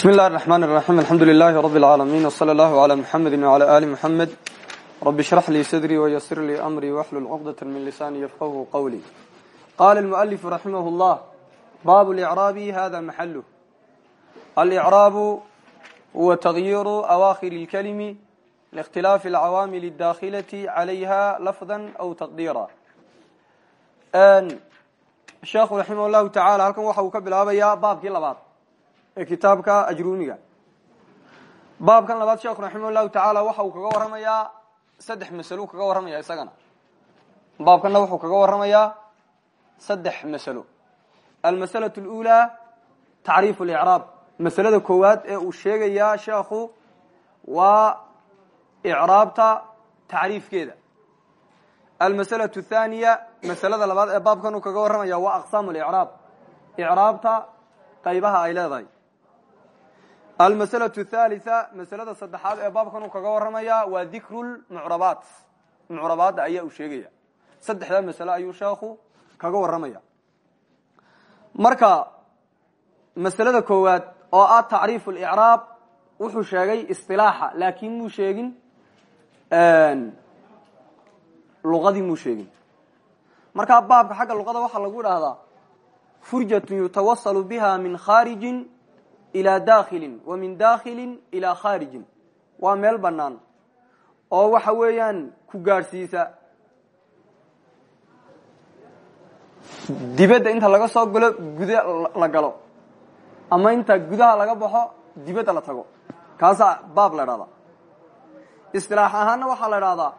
بسم الله الرحمن الرحيم الحمد لله رب العالمين وصلى الله على محمد وعلى آل محمد رب اشرح لي صدري ويسر لي أمري واحلل عقدة من لساني يفقهه قولي قال المؤلف رحمه الله باب الإعراب هذا محله الإعراب هو تغيير أواخر الكلم لاختلاف العوامل الداخلة عليها لفظا أو تقديرا الشيخ رحمه الله تعالى halkan waxa uu ka bilaabayaa baabkii labaad ee kitaabka ajrumiga baabkan labaad sheekhu raximah llahu tacaala waxa uu kaga warramayaa saddex masalo kaga warramaya isagana baabkanna wuxuu kaga warramayaa saddex masalo almasalatu اlأulaa tacriifu اlicraab masalada koowaad ee uu sheegayaa sheekhu waa icraabta tacriifkeeda almasalaة الthaniya masalada labaad ee baabkan uu kaga warramaya waa aqsaam اlicraab icraabta qaybaha ay leedahay almasalaة الthalitثa masalada saddexaad ee baabkan uu kaga warramaya waa dikru lmucrabaat mucrabaadda ayaa uu sheegaya saddexdaa masale ayuu sheekhu kaga warramaya marka masalada koowaad oo ah tacriif اlicraab wuxuu sheegay isilaaxa laakin muu sheegin luqadii muu sheegin markaa baabka xagga luqada waxaa lagu idhaahdaa furjatun yutawasalu biha min khaarijin ilaa dakhilin wa min dakhilin ilaa khaarijin waa meel banaan oo waxa weeyaan ku gaadhsiisa dibadda inta laga soo galo guda la galo. Ama inta gudaha laga baxo dibadda la tago. Kaasaa baab la idhahdaa isilaax ahaana waxaa la idhahdaa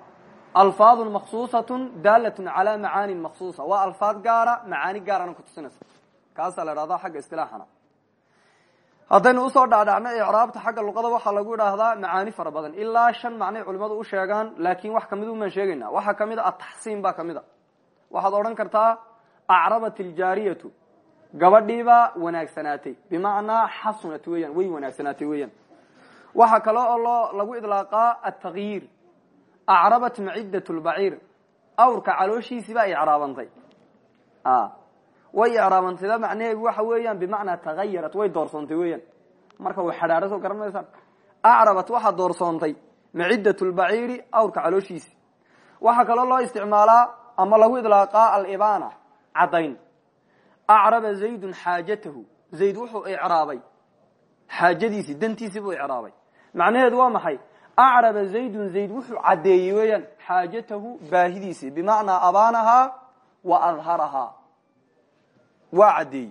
alfaadun maksuusatun daalatun calaa macaanin maksuusa waa alfaad gaara macaani gaarana kutusinaysa kaasaa la idhahdaa xagga istilaaxana haddaynu u soo dhaadhacno icraabta xagga luqada waxaa lagu idhaahdaa macaani fara badan. Ilaa shan macnay culimadu u sheegaan laakin wax ka mid umaan sheegayna. Waxaa ka mid a ataxsiin baa ka mid a. Waxaad odhan kartaa acrabat iljaariyatu gabadhiibaa wanaagsanaatay. Bimacnaa xasunat weeyaan way wanaagsanaatay weeyaan. Waxaa kale oo loo lagu idlaaqaa atagyiir acrabat macidat lbaciir awrka calooshiisiibaa icraabantay way icraabantayda macnaheedu waxa weeyaan bimacnaa tagayarat way doorsoontay weeyaan. Marka way xadhaadha soo garan maysaan acrabat waxaa doorsoontay macidat lbaciiri awrka calooshiisi. Loo isticmaalaa ama lagu idlaaqaa alibana caddayn. Acraba zaydun xaajatahu. Zayd wuxuu icraabay. Xaajadiisii dantiisii buu icraabay. Macnaheedu waa maxay? Acraba zaydun zayd wuxuu caddeeyey weeyaan xaajatahu baahidiisii bimacnaa abaanahaa wa adharahaa waa caddeeyey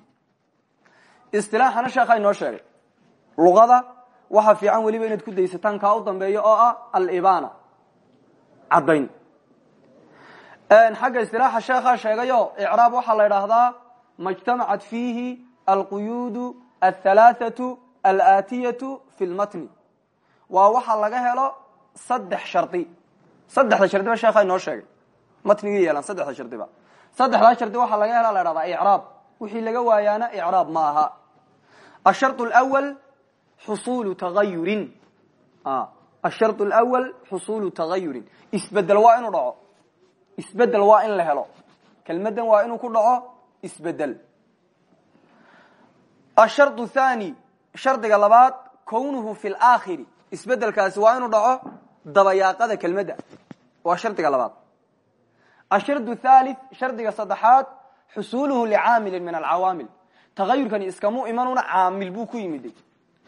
istilaaxana sheekha inoo sheegay. Luqada waxaa fiican weliba inaad ku daysataan kaa u dambeeya oo ah alibana caddayn. Xagga istilaaxa sheekhaa sheegayo icraab waxaa la idhaahdaa majtamacat fiihi alquyuudu alhalaathatu alaatiyatu fi lmatni waa waxa laga helo saddex shardi. Saddexda shardiba sheekha inoo sheegay. Matnigii yeelan saddexda shardiba saddexdaa shardi waxaa wixii laga waayaana icraab ma aha. Ashar lwal xusulu taayurin ashar lwal xusulu tagayurin isbeddel waa inuu dhaco. Isbedel waa in la helo. Kelmadan waa inuu ku dhaco isbeddel ashar thani shardiga labaad kownuhu fi laakhiri isbedelkaasi waa inuu dhaco dabayaaqada kelmadda waa shardiga labaad. Ashardu thalith shardiga saddexaad xusuluhu licaamilin min alcawaamil tagayurkani iskamu imanuna caamil buu ku yimiday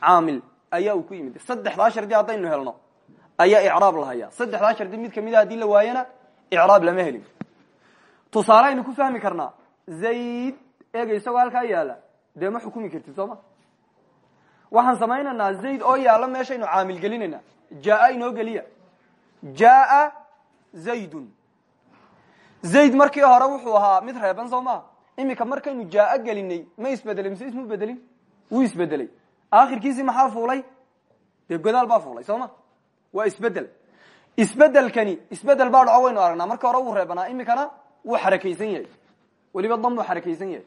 caamil ayaa uu ku yimiday saddexdaa shardi haddaynu helno ayaa icraab lahaya saddexdaa shardi mid kamida haddii la waayana icraab lama helin tusaale aynu ku fahmi karnaa zayd eega isagoo halkaa yaalla dee ma xukumi kartid soo ma waxaan samaynaynaa zayd oo yaalla meeshaynu caamil gelinayna jaa inoo geliya jaa zaydun zayd markii hore wuxuu ahaa mid reeban soo maa iminka markaynu jaa gelinay ma isbedelay mise ismu bedelin wuu isbedelay aakhirkiisii maxaa fuulay? Dee godaal baa fuulay soo ma? Waa isbeddel isbedelkani isbeddel baa dhaco waynu aragnaa. Markii hore wuu reebanaa iminkana wuu xarakaysan yahay. Weliba dam wuu xarakaysan yahay.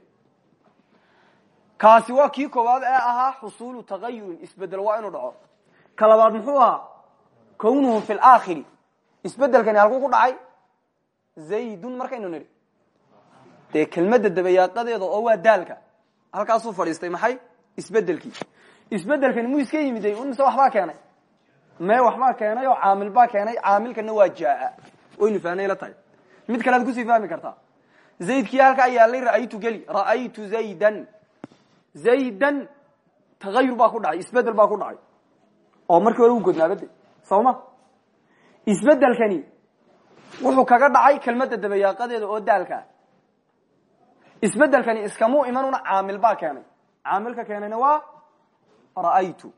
Kaasi waa kii koowaad ee ahaa xusulu tagayurin isbeddel waa inuu dhaco. Ka labaad muxuu ahaa kownuhu fi laakhiri isbedelkani halkuu ku dhacay zaydun markaynu nidhi. Dee kelmadda dabayaaqadeeda oo waa daalka. Halkaasuu fadhiistay maxay? Isbedelkii isbedelkani mu iska yimiday? Mise waxbaa keenay? Me waxbaa keenay oo caamil baa keenay? Caamilkana waa jaa waynu fahnay la tahay. Mid kale ad ku sii fahmi kartaa. Zaydkii halkaa yaalay ra'aytu geli. Ra'aytu zaydan. Zaydan tagayur baa ku dhacay. Isbedel baa ku dhacay. Oo markii hore u godnaabade isbedelkani wuxuu kaga dhacay kelmadda dabayaaqadeeda oo daalkaa isbedelkani iskamuu imanuna caamil baa keenay. Caamilka keenayna waa ra'aytu.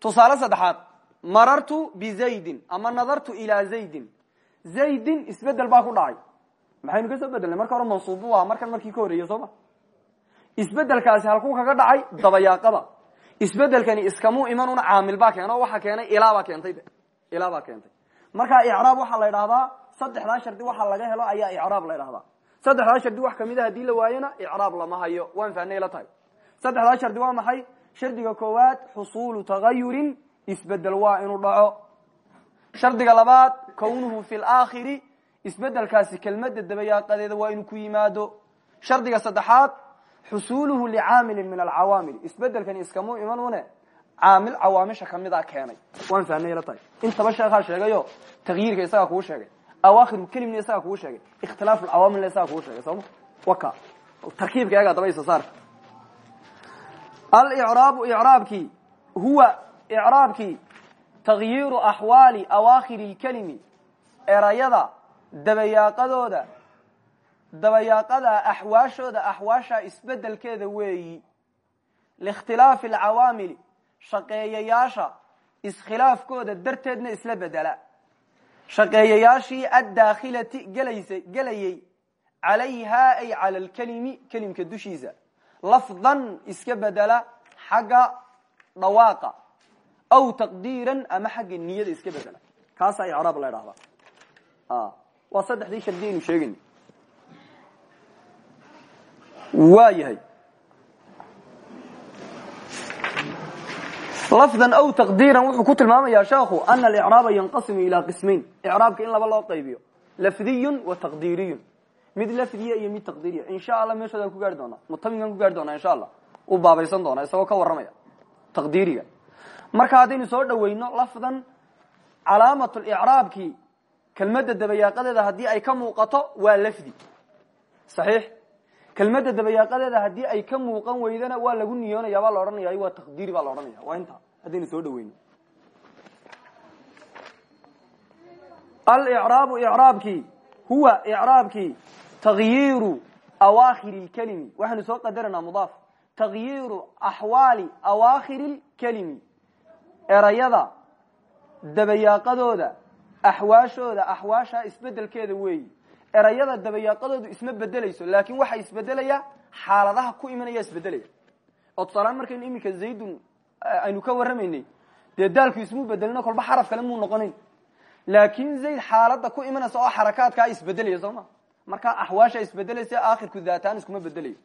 Tusaale saddexaad marartu bizaydin ama nadartu ilaa zaydin. Zaydin isbeddel baa ku dhacay. Maxaynu ka soo bedelnay marka hore mansuubu aha markan markii ka horreeya soo ma? Isbedelkaasi halkuu kaga dhacay dabayaaqada. Isbedelkani iskamuu imanuna caamil baa keena o waxaa keenay ilaabaa keentay ilaabaa keentay marka icraab waxaa la idhahdaa saddexdaa shardi waxa laga helo ayaa icraab la idhahdaa saddexdaa shardi wax ka mid a haddii la waayona icraab lama hayo. Waan fahnay la tahay. Saddexdaa shardi waa maxay? Shardiga koowaad xusuulu tagayurin isbeddel waa inuu dhaco. Shardiga labaad kownuhu fi laakhiri isbedelkaasi kelmada dabayaaqadeeda waa inuu ku yimaado. Shardiga saddexaad xusuuluhu licaamilin min alcawaamil. Isbedelkani iskamuu iman caamil cawaamisha kamida keenay waan fahnay la tahay intaba sheekhaa sheegayo takyiirka isagaa kuu sheegay awaakhir kelimna isagaa kuu sheegay ikhtilaaf cawaamilna isagaa kuu sheegay sooma waka tarkiibka eega daba isa saar alcraabu icraabkii huwa icraabkii takyiiru axwaali awaakhir lkelimi erayada dabayaaqadooda dabayaaqada axwaashooda axwaasha isbedelkeeda weeyi liikhtilaafi alcawaamili shaqeeyayaasha iskhilaafkooda darteedna isla bedela. Shaqeeyayaashii addaakhilati gelaysa gelayay calayhaa ay cala alkelimi kelimka dushiisa lafdan iska bedela xagga dhawaaqa aw taqdiiran ama xagga niyada iska bedela. Kaasaa icraab la idhahdaa waa saddexdii shardi aynu sheegayna waa lafdan aw taqdiiran wuxuu ku tilmaamayaa sheekhu ana alicraaba yanqasimu ilaa qismayn icraabka in laba loo qaybiyo lafdiyun wa taqdiiriyun. Mid lafdiya iyo mid taqdiiriya. Insha allah meeshoodaan ku gaari doonaa mutaminkaan ku gaari doonaa insha allah u baabaysan doonaa isagoo ka warramaya taqdiiriga. Marka haddaynu soo dhaweyno lafdan calaamat licraabkii kelmadda dabayaaqadeeda haddii ay ka muuqato waa lafdi. Saxiix kelmadda dabayaaqadeeda haddii ay ka muuqan weydana waa lagu niyoonaya baa la odhanaya waa taqdiiri baa la odhanaya waa inta haddaynu soo dhaweyno alicraabu icraabkii huwa icraabkii takyiiru awaakhiri lkelimi waxaynu soo qadaranaa mudaaf. Takyiiru axwaali awaakhiri lkelimi erayada dabayaaqadooda axwaashooda axwaashaa isbedelkeeda weeyi erayada dabayaaqadoodu isma bedelayso laakin waxa isbedelaya xaaladaha ku imanaya isbedelaya oo tusaaleaan markaynu iminka zaydun aynu ka warramaynay dee daalku ismuu bedelino kolba xaraf kale muu noqonayn. Laakin zayd xaalada ku imanaysa oo xarakaadkaa isbedelaya soo ma? Markaa axwaasha isbedelaysa aakhirku daataan iskuma bedelayo.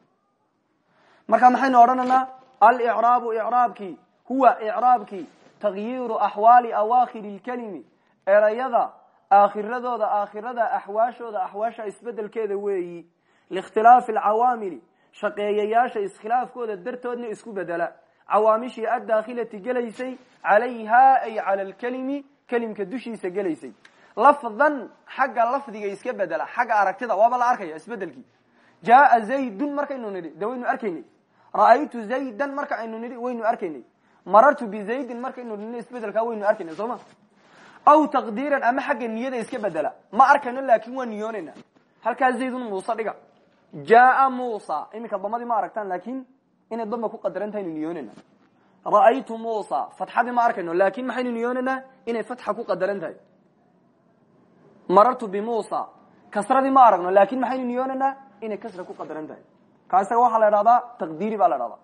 Marka maxaynu odhanaynaa alicraabu icraabkii huwa icraabkii takyiiru axwaali awaakhiri lkelimi erayada aakhiradooda aakhirada axwaashooda axwaasha isbedelkeeda weeyi. Liikhtilaafi alcawaamili shaqeeyayaasha iskhilaafkooda dartoodna isku bedela cawaamishii addaakhilati gelaysay calayhaa ay cala alkelimi kelimka dushiisa gelaysay. Lafdan xagga lafdiga iska bedela xagga aragtida waaba la arkaya isbedelkii jaaa zaydun markaynu nidhi de waynu arkaynay. Ra'aytu zaydan marka aynu nidhi waynu arkaynay. Marartu bizaydin markaynu nidhi isbedelkaa waynu arkaynay soo ma aw taqdiiran ama xagga niyada iska bedela. Ma arkayno laakin waa niyoonayna. Halkaa zaydun muuse dhiga. Jaaa musa iminka damadii ma aragtaan laakin inay damba ku qadaran tahaynu niyoonayna. Ra'aytu musa fatxadii ma arkayno laakin maxaynu niyoonaynaa inay fatxa ku qadaran tahay. Marartu bimusa kasradii ma aragno laakin maxaynu niyoonaynaa inay kasra ku qadaran tahay. Waxaa la idhahdaa taqdiiri baa la idhahdaa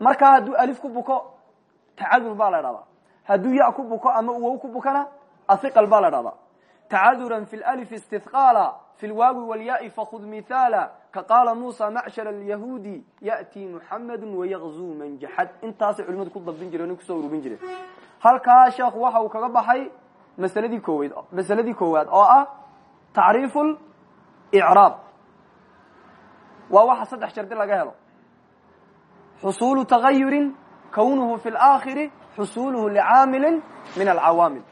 markaa hadduu alif ku buko tacadur baa la idhahdaa hadduu ya ku buko ama uwow ku bukana ahiqal baa la dhahdaa tacaduran fi lif istihqaala fi lwaawi walyaai fakud mithaala ka qaala muusa macshar alyahuudi ya'tii muxamadu wayaqzuu man jaxad intaasay culimadu ku dabdin jireen ku soo urubin jireen halkaa sheekhu waxa uu kaga baxay masaladii kooweed masaladii koowaad oo ah tacriifu icraab waa waxa saddex shardi laga helo. Xusuulu tagayurin kownuhu fi laakhiri xusuluhu licaamilin min alcawaamil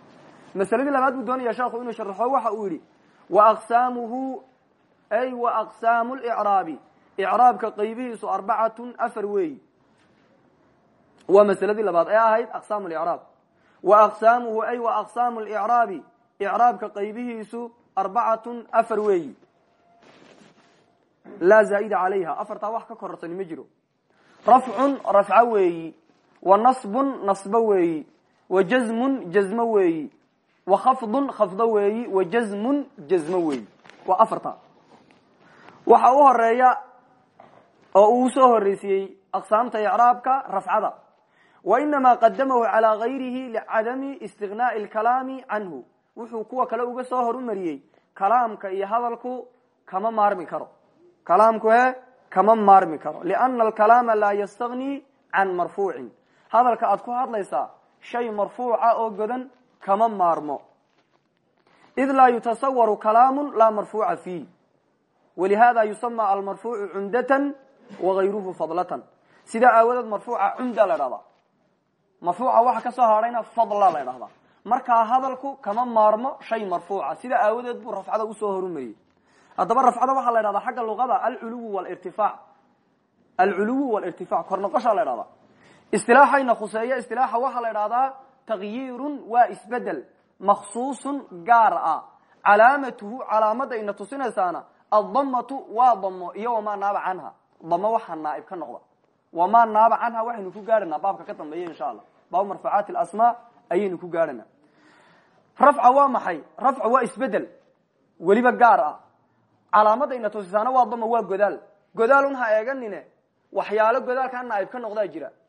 masaladii labaad buu doonaya sheekhu inuu sharaxo waxa uu yidhi waaqsaamuhu ay waaqsaamu licraabi icraabka qaybihiisu arbacatun afar weeyi. Waa masaladii labaad ee ahayd aqsaam licraab wa aqsaamuhu ay wa aqsaamu licraabi icraabka qaybihiisu arbacatun afar weeyi. Laa zaa'ida calayha. Afartaa wax ka korortani ma jiro. Rafcun rafco weeyi. Wa nasbun nasbo weeyi. Wa jazmun jazmo weeyi khafdo weeyi. Wa jazmun jazmo weeyi. Waa afartaa waxa u horreeya oo uu soo aqsaamta icraabka rafcada. Wa inamaa qadamahu calaa gayrihi licadami istignaai alkalaami canhu. Wuxuu kuwa kale uga soo horumariyey kalaamka iyo hadalku kama maarmi karo. Kalaamku he kama maarmi karo. Liana alkalaama laa yastagni can marfuucin. Hadalka aad ku hadlaysaa shay marfuuca oo godan kama maarmo. Id laa yutasawaru kalaamu laa marfuuca fiih. Walihada yusama almarfuucu cumdatan wagayruhu fadlatan. Sidaa aawadeed marfuuca cumda la dhahdaa marfuuca waxa ka soo hadhayna fadla la dhahdaa markaa hadalku kama maarmo shay marfuuca. Sidaa aawadeed buu rafcada u soo horumariyey. Haddaba rafcada waxaa la dhahdaa xagga luqada alculuw walirtifac alculuwu walirtifac kor noqoshaa la dhahdaa istilaaxayna khuseeya istilaaxa waxaa la dhahdaa takyirun waa isbeddel maksuusun gaar ah calaamatuhu calaamada ina tusinaysaana addamatu waa damo iyo wamaa naaba canha damo waxaa naaib ka noqda wamaa naaba canha waxaynu ku gaadhanaa baabka ka dambeeya insha allah baab marfuucaati asmaa ayaynu ku gaadhanaa rafca waa maxay rafca waa isbeddel weliba gaar ah calaamada ina tusisaana waa damo waa godaal godaalun ha eeganine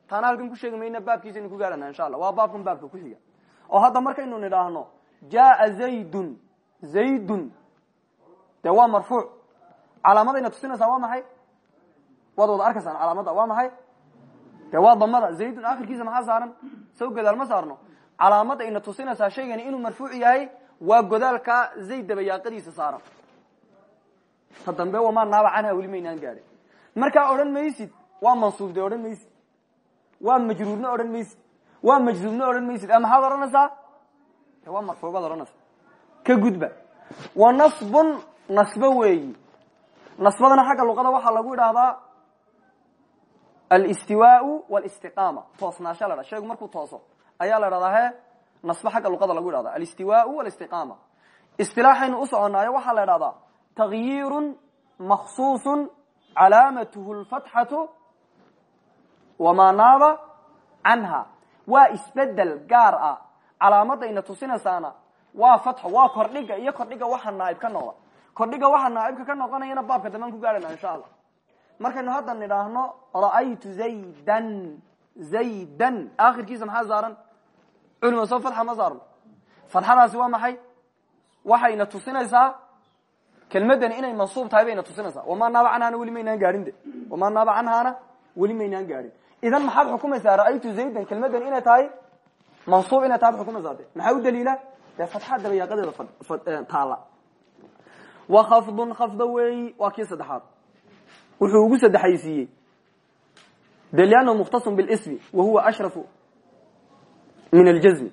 taana halkan ku sheegi mayna baabkiisaynu ku gaadhana insha allah waa baabkan baabka ku xiga. Oo hadda markaynu nidhaahno jaa zaydun zaydun. De waa marfuuc. Calaamadayna tusinaysaa waa maxay? Waad wada arkaysaan calaamadda waa maxay? De waa damada. Zaydun akhirkiisa maxaa saaran? Saw godaal ma saarno. Calaamadda ina tusinaysaa shaygani inuu marfuuc yahay waa godaalkaa zayd dabayaaqadiisa saaran. Ta dambe wamaa naaba canha weli maynaan gaadhin. Markaa odhan maysid waa mansuub de odhan maysid waa majruurna odhan maysid. Waa majzuubna odhan maysid. Maxaad odhanaysaa waa marfuubaad odhanaysa ka gudba. Wa nasbun nasbo weeyi. Nasbadana xagga luqada waxaa lagu idhaahdaa alistiwaau walistiqaama. Toosnaasha la dha shaygu markuu tooso ayaa la dhahdaa he nasbo luqada lagu idhahda alistiwaau walistiqaama. Istilaaxaynu u soconaayo waxaa la idhahdaa tagyirun maksuusun calaamatuhu lfatxatu wamaa naaba canha waa isbeddel gaar ah. Calaamadayna tusinaysaana waa fatxo waa kordhiga iyo kordhiga waxa naaib ka noqda kordhiga waxa naaibka ka noqonayana baabka dambaan ku gaadhana insha allah markaynu hadda nidhaahno ra'aytu zaydan zaydan. Akhirkiisa maxaa saaran? Culima soo fatxa ma saarno fatxadaasi waa maxay? Waxayna tusinaysaa kelmadani inay mansuub tahay bayna tusinaysaa. Wamaa naaba canhaana gaadhin de. Wamaa naaba canhaana gaadhin idan maxaad xukumaysaa ra'aytu zaydan kelmadani inay tahay mansuub inay tahay ad xukumaysaa de maxaa u daliila dee fatxaa dabayaaqadeeda taala wa khafdun khafda weeyi waa kii saddexaad wuxuu ugu saddexaysiiyey de liannahu mukhtasun bilismi wa huwa ashrafu min aljazmi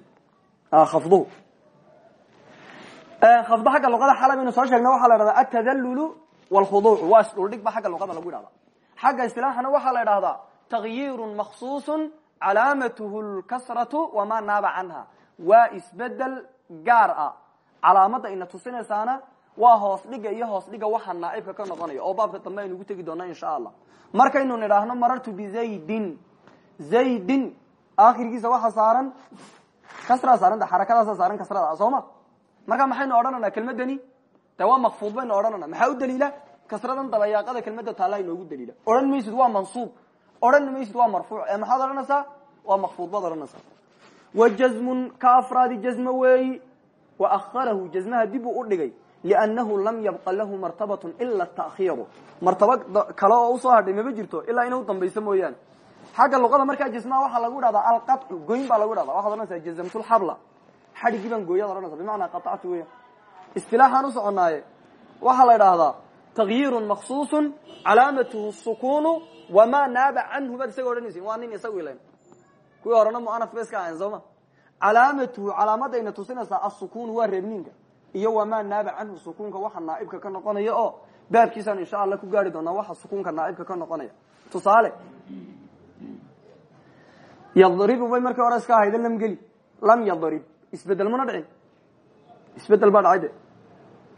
khafduhu khafdo xagga luqada xala baynu soo sheegna waxaa la dhahdaa atadallulu walkhuduucu waa isdhuldhig ba xagga luqada lagu idhahda xagga istilaaxana waxaa la idhahdaa tagyirun maksuusun calaamatuhu lkasratu wamaa naaba canha waa isbeddel gaar ah calaamadda ina tusinaysaana waa hoos dhiga iyo hoos dhiga waxa naaibka ka noqonaya oo baabka dambe aynu ugu tegi doonaa insha allah markaynu nidhaahno marartu bizaydin zaydin akhirkiisa waxa saaran kasraa saaranta xarakadaasa saaran kasrada soo ma marka maxaynu odhananaa kelmadani de waa makfuud baynu odhanana maxaa u daliila kasradan dabayaaqada kelmada taalla inoogu daliila odhan maysid waa mansuub odhan maysid waa marfuuc. Ee maxaad odhanaysaa? Waa makfuud baad odhanaysaa. Wa jazmun ka afraadi jazmo weeyi. Wa akharahu jazmaha dib u dhigay. Liannahu lam yabqa lahu martabatun ila takhiiru. Martaba kale oo u soo hadhay maba jirto ilaa inay u dambayso mooyaane. Luqada markaa jazmaha waxaa lagu dhahdaa alqacu goyn baa lagu dhahda waxaad odhanaysaa jazamtulxabla xadhigii baan gooyaad odhanaysa bimacnaa qaactu weya istilaaxaan u soconaaye waxaa la idhaahdaa tagyirun maksuusun calaamatuhu sukunu wamaa naaba canhu baad isaga odhanaysin waa nin isagu ilan kuwii horena muanaf ba iska ahayn sooma calaamatuhu calaamadayna tusinaysaa asukun waa reebniinka iyo wamaa naaba canhu sukuunka waxa naaibka ka noqonaya oo baabkiisaan insha alla ku gaari doonaa waxa sukuunka naaibka ka noqonaya tusaale yadribu bay markii hore iska ahayde lam geli lam yadrib isbeddel mana dhicin isbeddel baa dhacay de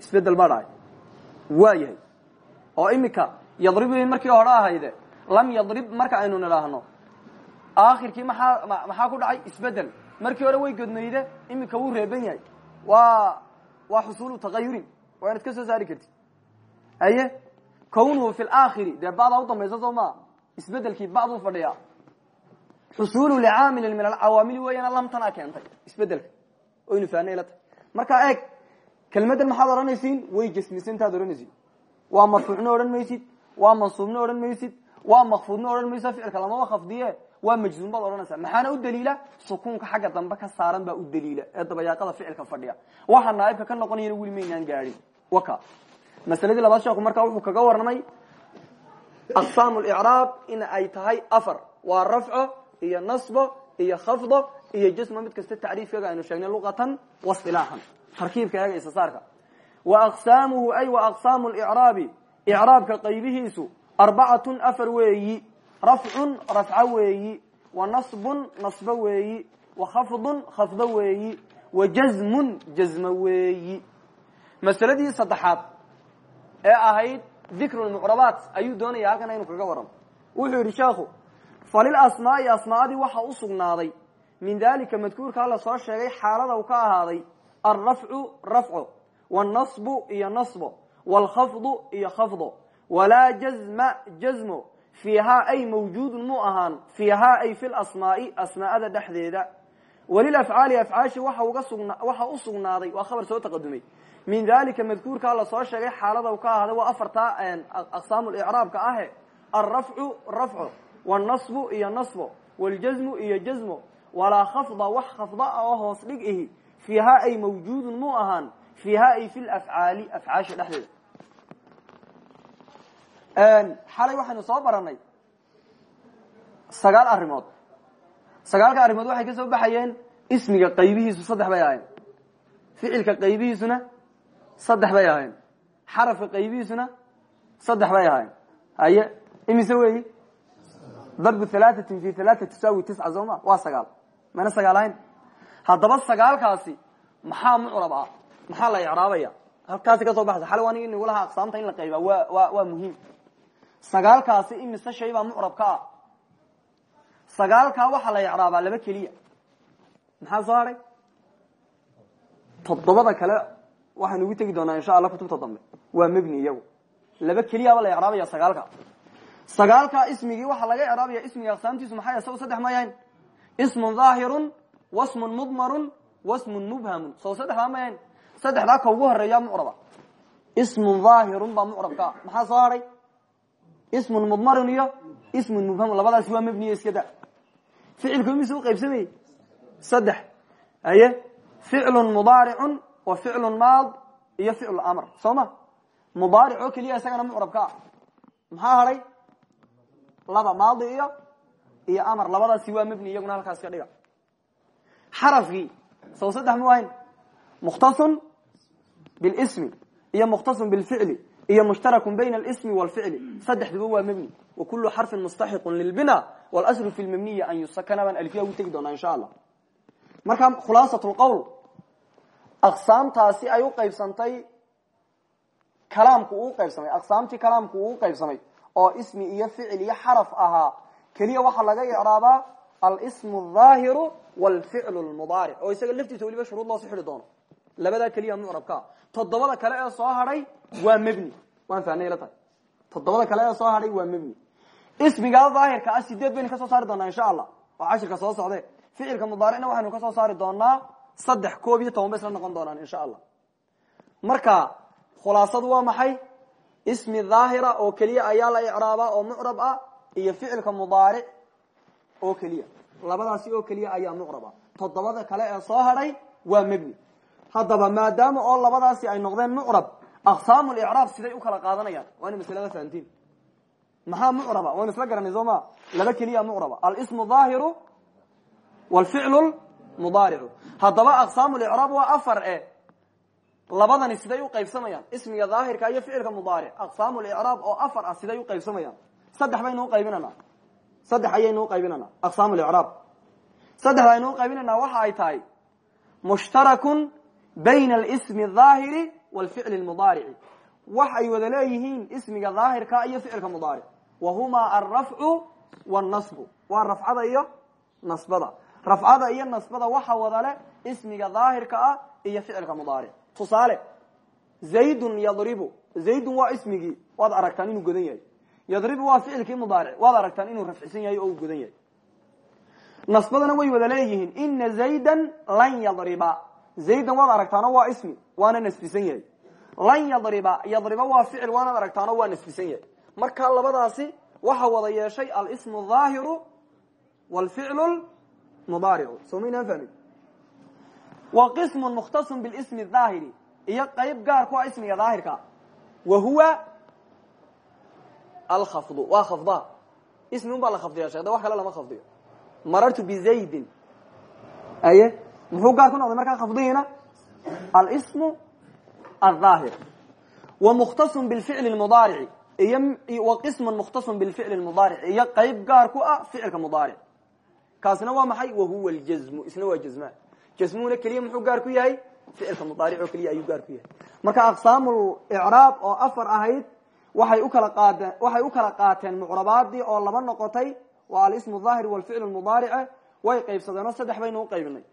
isbeddel baa dhacay waa yahay oo imika yadrib markii hore ahayde lam yadrib marka aynu nidhaahno akhirkii maxaa maxaa ku dhacay? Isbedel markii hore way godmayde imika wuu reeban yahay. Waa waa xusulu tagayurin waa inaad ka soo saari kartid. Haye? Kownuhu fi lakhiri dee bacdaa udambaysa soo maa isbedelkii bacduu fadhiyaa. Xusulu licaamilin min alcawaamili weeyana lamtanaa keentay. Isbedelka. Oynu fahnay la tahay. Markaa eeg kelmaddan maxaad odhanaysiin? Way jasmisantaad odhanaysid waa marfuucna odhan maysid. Waa mansuubna odhan maysid waa makfuudna odhan maysa ficilka lamaba khafdiye waa majzuum baad odhanaysaa maxaana u daliila? Sukuunka xagga dambe ka saaran baa u daliila ee dabayaaqada ficilka fadhiya waxa naaibka ka noqonayana weli maynaan gaadhin waka. Masaladii labaad sheeku markaa wuxuu kaga warramay aqsaam licraab in ay tahay afar. Waa rafco iyo nasbo iyo khafdo iyo jasmo mid kasta tacriifkeega aynu sheegnay luqatan wasilaaxan tarkiibka eega isasaarka wa aqsaamuhu ay wa aqsaamu licraabi icraabka qaybihiisu arbacatun afar weeyi rafcun rafco weeyi wa nasbun nasbo weeyi wa khafdun khafdo weeyi wa jazmun jazmo weeyi. Masaladii saddexaad ee ahayd dikru lmucrabaat ayuu doonaya halkan inu kaga warramo wuxuu yidhi sheekhu falil asmaai asmaadii waxa u sugnaaday. Min dalika madkuurkaa la soo sheegay xaalada u ka ahaaday alrafcu rafco wاlnasbu iyo nasbo wاlkhafdu iyo khafdo walaa jazma jazmo fiihaa ay mawjuudun mu ahaan fiihaa ay fi lasmaai asmaa'ada dhexdeeda. Walilafcaali afcaashi waxa u sugnaaday waa khabar soo taqadumay. Min dalika madkuurkaa la soo sheegay xaalada ka ahaaday waa afartaa aqsaam licraabka ahe. Alrafcu rafco wاlnasbu iyo nasbo wاljazmu iyo jazmo walaa khafda wax khafda ah oo hoos dhig ihi fiihaa ay mawjuudun mu ahaan fiihaa ay fi lafcaali afcaasha dhexdeeda xalay waxaynu soo baranay sagaal arrimood. Sagaalka arrimood waxay ka soo baxayeen ismiga qaybihiisu saddex bay ahayn ficilka qaybihiisuna saddex bay ahayn xarafka qaybihiisuna saddex bay ahayn haye imise weeyi darbu halaatin fi halaata tusaawi tisca soo ma? Waa sagaal. Mayna sagaal ahayn? Sagaalkaasi maxaa mucrab ah? Maxaa la icraabaya? Halkaasi ka soo baxaysa xalay waa nig aqsaamta in la qayba wa waa muhiim sagaalkaasi imise shay baa mucrab ka ah. Sagaalkaa waxaa la icraabaa laba keliya. Maxaa soo hadhay toddobada kale waxaynu ugu tegi doonaa insha allah kutubta dambe. Waa mebni iyagu. Laba keliyaaba la icraabaya sagaalka. Sagaalkaa ismigii waxaa laga icraabaya ismiga aqsaamtiisu maxay isago saddex mayahayn ismun dhaahirun wasmun mudmarun wasmun mubhamun. Soo saddexdaa mayahayn saddexdaa ka ugu horreeya mucraba. Ismun dhaahirun baa mucrabka. Maxaa soo hadhay ismun mudmarun iyo ismun mubhamun labadaasi waa mebniye iska da ficilku imise u qaybsamayey saddex. Haye ficlun mudaaricun wa ficlun maad iyo ficlu amr. Soo ma? Mudaaric oo keliya isagana mucrabka ah maxaa hadhay laba maadi iyo iyo amar labadaasi waa mebni iyaguna halkaas ka dhiga. Xarafkii. Sow iyo mushtarakun bayna alismi walficli saddexduba waa mebni wa kullu xarfin mustaxiqun lilbina wlslu fi lmabniya an yusakana baan alfiya ugu tegi doonaa insha allah. Marka khulaasat lqowl aqsaamtaasi ay u qaybsantay kalaamku uu qaybsamay aqsaamtii kalaamku uu qaybsamay oo ismi iyo ficil iyo xaraf ahaa keliya waxaa laga icraabaa alsmu alaahiru walficlu lmudaaric oo isaga laftiisa weliba shuruud loo sixidhi doono. Labadaa keliya mucrabkaa toddobada kale ee soo hadhay waa mebni waan fahnay la tahay. Toddobada kale ee soo hadhay waa mebni ismigaa daahirka ah sideed baynu ka soo saari doonaa insha allah. Oo cashirka soo socde ficilka mudaaricna waxaynu ka soo saari doonaa saddex koob iyo toban bay isla noqon doonaan insha allah. Marka khulaasadu waa maxay? Ismi dhaahira oo keliya ayaa la icraabaa oo mucrab ah iyo ficilka mudaaric oo keliya. Labadaasi oo keliya ayaa mucraba toddobada kale ee soo hadhay waa mebni haddaba maadaama oo labadaasi ay noqdeen mucrab aqsaamu licraab siday u kala qaadanayaan waa ina maslada fahantiin maxaa mucraba waynu isla garanay soo ma laba keliya mucraba alsmu dhaahiru wlficlu mudaaricu haddaba aqsaamu licraab waa afar e labadani siday u qaybsamayaan ismiga daahirka iyo ficilka mudaaric aqsaamu licraab oo afar ah siday u qaybsamayaan saddex baynu uqaybinanaa saddex ayaynu uqaybinanaa aqsaamu licraab saddexda aynu uqaybinanaa ay tahay mushtarakun bayna ahaahiri walficli lmudaarici waxay wada leeyihiin ismiga daahirka iyo ficilka mudaaric. Wa humaa alrafcu wاlnasbu waa rafcada iyo nasbada. Rafcada iyo nasbada waxa wada le ismiga daahirka ah iyo ficilka mudaaric. Tusaale zaydun yadribu. Zaydun waa ismigii waad aragtaan inuu godan yahay. Yadribu waa ficilkii mudaaric. Waad aragtaan inuu rafcisan yahay oo uu godan yahay. Nasbadana way wada leeyihiin. Ina zaydan lan yadriba. Zaydan waana nasbisan yahay. Lan yadriba yadriba waa ficil waanaad aragtaano waa nasbisan yahay. Marka labadaasi waxa wada yeeshay alismu dhaahiru wlficlu mudaaricu. Soo maynaan fahmin? Wa qismu mukhtasun bilismi daahiri iyo qayb gaar ku a ismiga wa huwa alkhafdu waa khafdaha ismi un baa la khafdiya sheekda wax kale lama khafdiyo. Marartu aye muxuu gaar ku noqday markaa khafdihiina alsmu aldaahir wa mukhtasun bilficli mudaarici qismun mukhtasun bilficli mudaaric iyo qayb gaar ku ah ficilka mudaaric kaasina waa maxay wahuwa ljazmu isna waa jazma jasmuhuna keliya muxuu gaar ku yahay ficilka mudaaric oo keliya ayuu gaar ku yahay marka aqsaamu icraab oo afar ahayd waxay u kala qaadeen waxay u kala qaateen mucrabaadii oo laba noqotay waa alismu daahir walficlu mudaarice way qaybsadeen oo saddex baynu uqaybinay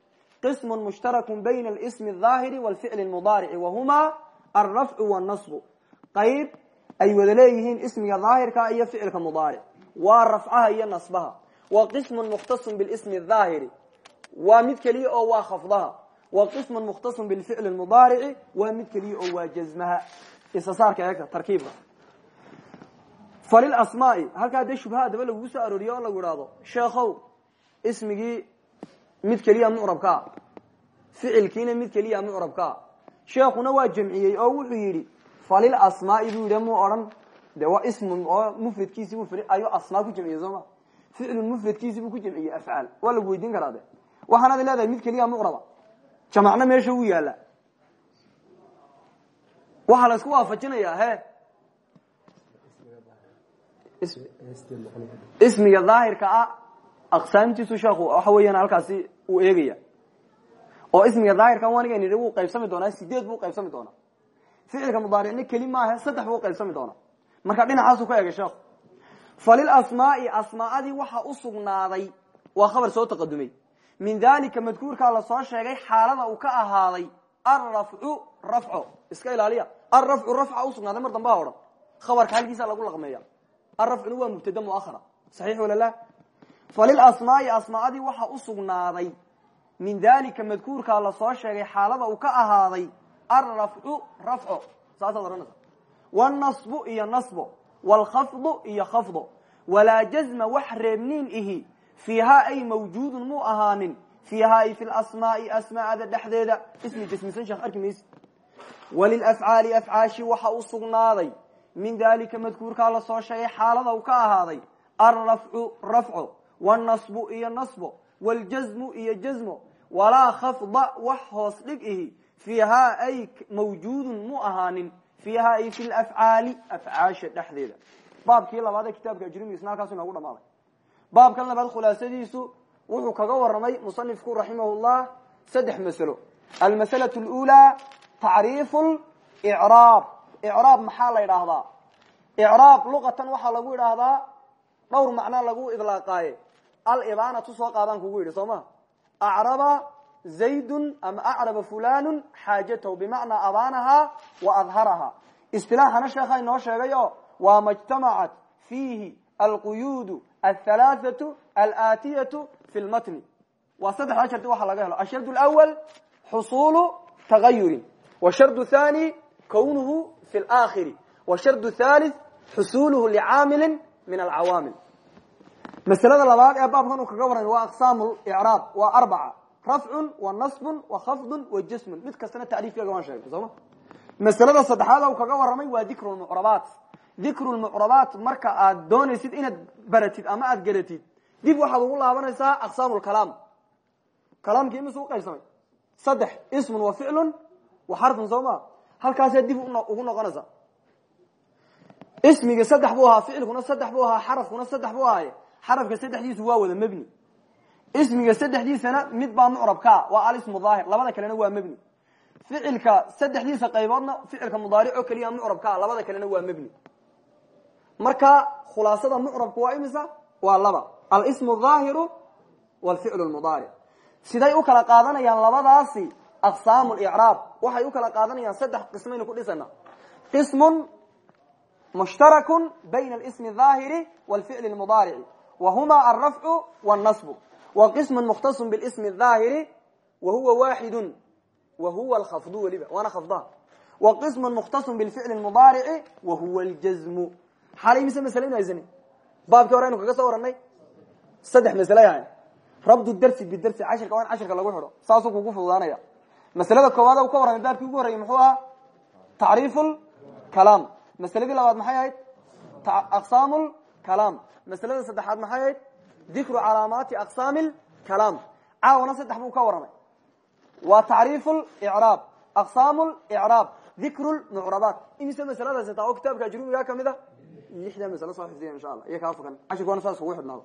qismu mushtarakun bayna alismi daahiri walficli mudaarici wahuma alrafcu wاnasbu qayb ay wada leeyihiin ismiga daahirka iyo ficilka mudaaric waa rafcaha iyo nasbaha wa qismun mukhtasun bilismi daahiri waa mid keliya oo waa khafdaha wa qismun mukhtasun bilficli mudaarici waa mid keliya oo waa jazmaha isasaarka eegta tarkiibka falilasmaai halkaa dee shubha daba lagugu soo arooriyo oo lagu ihahdo sheekhow ismigii mid keliya mucrabkaa ficilkiina mid keliya mucrabkaa sheekuna waa jamciyey oo wuxuu yidhi falilasmaai buu yidhi mu de waa ismun oo mufradkiisi ayuu asmaa ku jamciyey soo ma? Ficlun mufradkiisi buu ku jamciyey afcaal. Waa lagu weydiin karaa de. Waxaanaad leedahay mid keliya mucraba jamacna meesha u yaalla waxaa la isku waafajinayaa he ismiga daahirka ah aqsaamtiisu sheekhu waxa weeyaan halkaasi uu eegaya. Oo ismiga daahirka waniga nidhi wuu qaybsami doonaa sideed buu qaybsami doonaa. Ficilka mudaaricna keli maahe saddex buu qaybsami doonaa. Marka dhinacaasuu ka eegay sheekhu falilasmaai asmaadii waxa u waa khabar soo taqadumay. Min dalika madkuurkaa la soo sheegay xaalada uu ka ahaaday alrafcu rafco. Iska ilaaliya. Alrafcu rafca usugnaaday mar damba ha odhan khabarka halkiisa lagu laqmeeya. Alrafcuna waa mubtada muahara saxiix wala la falilasmaai asmaadii waxa u sugnaaday. Min dalika madkuurkaa la soo sheegay xaalada uu ka ahaaday alrafcu rafco saasaad odhanaysa wاnasbu iyo nasbo wاlkhafdu iyo khafdo walaa jazma wax reebniin ihi fiihaa ay mawjuudun mu ahaanin. Fiihaa ay fi lasmaai asmaada dhexdeeda. Ismi jasmisan sheekh arki maysi walilafcaali afcaashi waxa u min dalika madkuurkaa la soo sheegay xaalada u ka ahaaday. Alrafcu rafco wاnasbu iyo nasbo wاljazmu iyo jazmo walaa khafda wax hoos dhig ihi fiihaa ay mawjuudun mu ahaanin fiiha ay fi lafcaali afcaasha dhexdeeda baabkii labaad ee kitaabka ajrumigiisna halkaasu inoogu dhamaaday baabkan labaad khulaasadiisu wuxuu kaga waramay musanifku raximah llah saddex masalo almasala lula tacriifu icraab icraab maxaa la idhaahdaa icraab luqatan waxaa lagu idhaahdaa dhowr macnaa lagu idlaaqaaye alibaanatu soo qaadaan kugu yidhi soo ma? Zaydun ama acraba fulanu xaajatahu bimacnaa abaanaha wa adharaha. Istilaaxana sheekha inoo sheegay oo waa majtamacat fiihi alquyuudu alhalaathatu alaatiyatu fi lmatni waa saddexda shardi waxa laga helo. Ashard lwal xusuulu tagayurin washard thani kownuhu fi laakhiri washard thalith xusuluhu licaamilin min alcawaamil masalada labaad ee baabkan uu kaga warramay waa aqsaamu icraab waa arbaca. Rafcun wa nasbun wa khafdun wa jasmun mid kastana tacriifkeega waan sheegay sooma masalada saddexaad u kaga warramay waa dikru lmucrabaat dikru lmucrabaat marka aad doonaysid inaad baratid ama aad garatid dib waxaad ugu laabanaysaa aqsaamu lkalaam kalaamkii imis u qaybsamay? Saddex ismun wa ficlun wa xarfun soo ma? Halkaasaa dib ugu noqonaysa. Ismiga saddex buu ahaa ficilkuna saddex buu ahaa xarafkuna saddex buu ahaaye xarafka saddexdiisu waa wada mebni ismiga saddexdiisana mid baa mucrabkaa waa alismu daahir labada kalena waa mebni ficilka saddexdiisa qayboodna ficilka mudaaric oo keliya mucrabkaa labada kalena waa mebni marka khulaasada mucrabku waa imisa? Waa laba. Alismu dhaahiru wlficlu mudaaric siday u kala qaadanayaan labadaasi aqsaamu icraab waxay u kala qaadanayaan saddex qismaynu ku dhisana. Qismun mushtarakun bayna alismi aahiri wlficli mudaarici wa huma alrafcu wاlnasbu wa qismun mukhtasun bilismi aahiri wa huwa waaxidun wa huwa alkhafdu weliba waana khafdaha wa qismun mukhtasun bilficli mudaarici wa huwa ljazmu xalay mise masle inu haysani baabkii hore aynu kaga soo waranay saddex masle yahay rabdu darsi bidarsi cashirka waa in cashirka lagu xidho saasuu kugu fududaanaya maslada koowaad ka warramay baabkii ugu horreeyey muxuu ahaa tacriifu lkalaam masladii labaad maxay ahayd aqsaamu lkalaam maslada saddexaad maxay ahayd? Dikru calaamaati aqsaami lkalaam caawana saddex buu ka warramay waa tacriifu licraab aqsaamu licraab dikru lmucrabaat imise masladaas taa oo kitaabka ajrumiga ka mid a? Lixdaa masle soo xifdiya insha allah. Iyo kaa fokan cashirka waana saas kugu xidhnaado.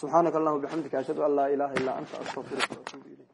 Subxaanaka allahuma bixamdika ashhadu an laa ilaha illa anta astaqfiruka waatubu ilayk